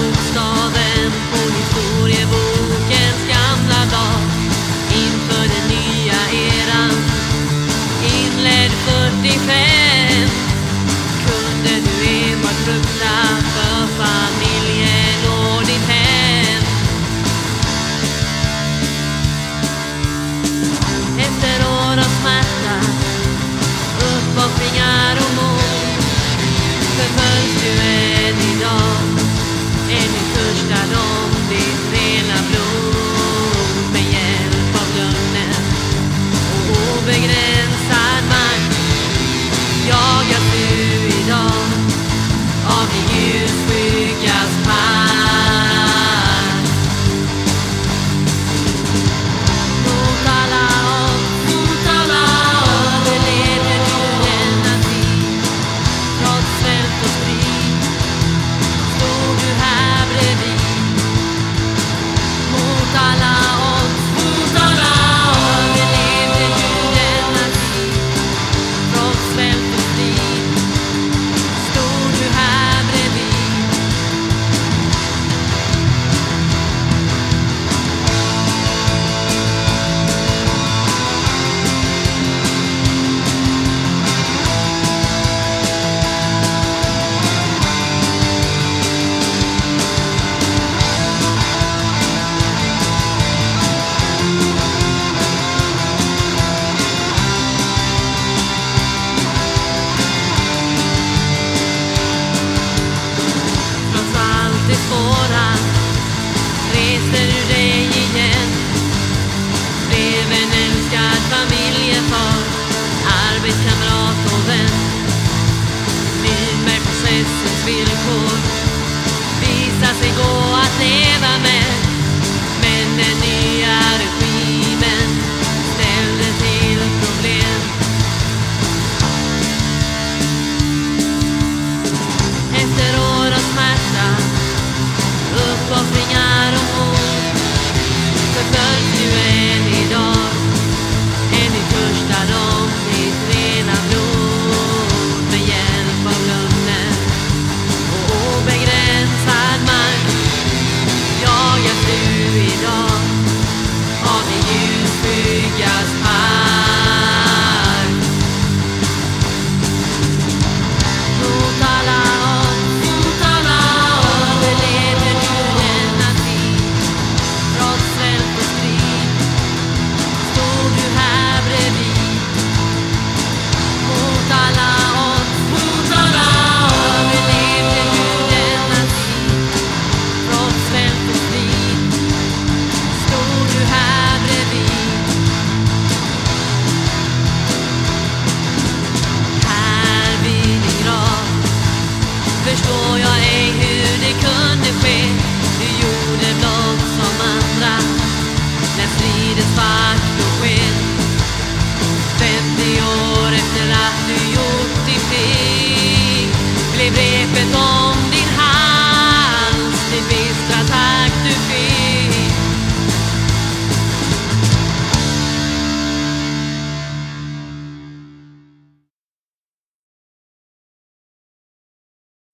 bokstaven på historieboken けど